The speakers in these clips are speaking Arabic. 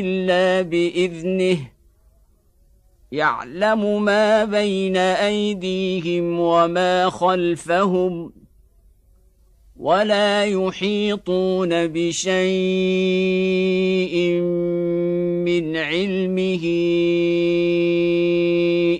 إلا بإذنه. يعلم ما بين أيديهم وما خلفهم ولا يحيطون بشيء من علمه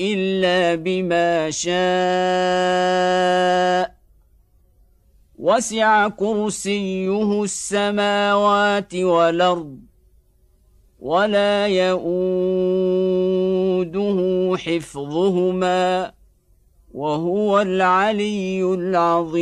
إلا بما شاء. وسع كرسيه السماوات والأرض ولا يئوده حفظهما وهو العلي العظيم